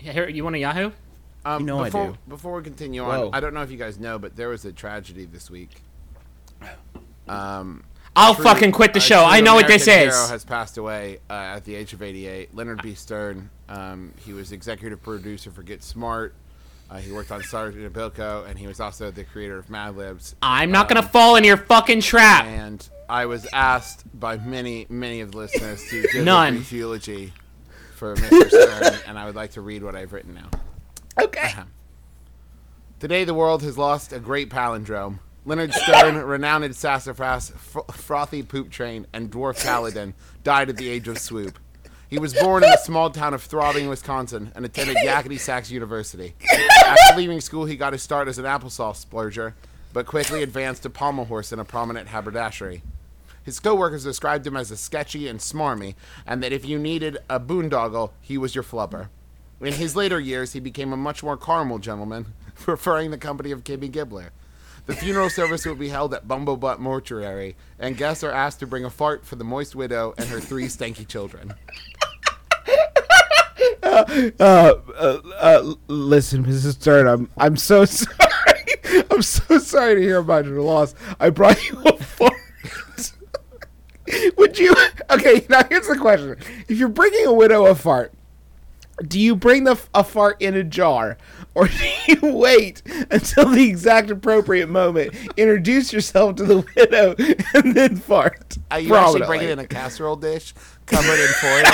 Here, you want a Yahoo? Um, You know I before, do. Before we continue Whoa. on, I don't know if you guys know, but there was a tragedy this week. Um, I'll true- fucking quit the show. I know what this American is. has passed away uh, at the age of 88. Leonard B. Stern. Um, he was executive producer for Get Smart. Uh, he worked on Sergeant Bilko, and he was also the creator of Mad Libs. I'm not gonna fall in your fucking trap. And I was asked by many, many of the listeners to give None. a brief eulogy for Mr. Stern, and I would like to read what I've written now. Okay. Uh-huh. Today, the world has lost a great palindrome. Leonard Stern, renowned sassafras, fr- frothy poop train, and dwarf paladin, died at the age of swoop. He was born in the small town of Throbbing, Wisconsin, and attended Yakety Sax University. After leaving school, he got his start as an applesauce splurger, but quickly advanced to pommel horse in a prominent haberdashery. His co-workers described him as a sketchy and smarmy, and that if you needed a boondoggle, he was your flubber. In his later years, he became a much more caramel gentleman, preferring the company of Kimmy Gibbler. The funeral service will be held at Bumblebutt Mortuary, and guests are asked to bring a fart for the moist widow and her three stanky children. Uh, uh, uh, listen, Mrs. Stern, I'm I'm so sorry. I'm so sorry to hear about your loss. I brought you a fart. Would you? Okay, now here's the question: If you're bringing a widow a fart, do you bring the a fart in a jar, or do you wait until the exact appropriate moment, introduce yourself to the widow, and then fart? Uh, you actually bring it in a casserole dish, covered in foil.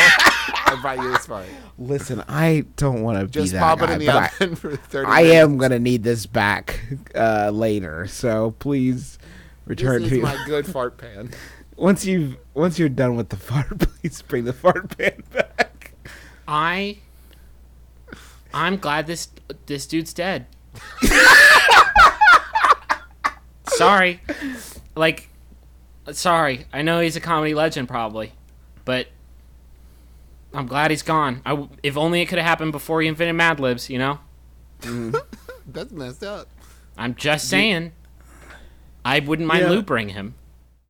I buy you this fart. Listen, I don't want to be Just pop it in the but I- oven for 30 I minutes. am gonna need this back uh, later, so please return This to is me my good fart pan. Once you've once you're done with the fart. Please bring the fart pan back. I I'm glad this this dude's dead. sorry. Like sorry. I know he's a comedy legend probably, but I'm glad he's gone. I w if only it could have happened before he invented Mad Libs, you know? Mm-hmm. That's messed up. I'm just saying. I wouldn't mind Yeah. loopering him.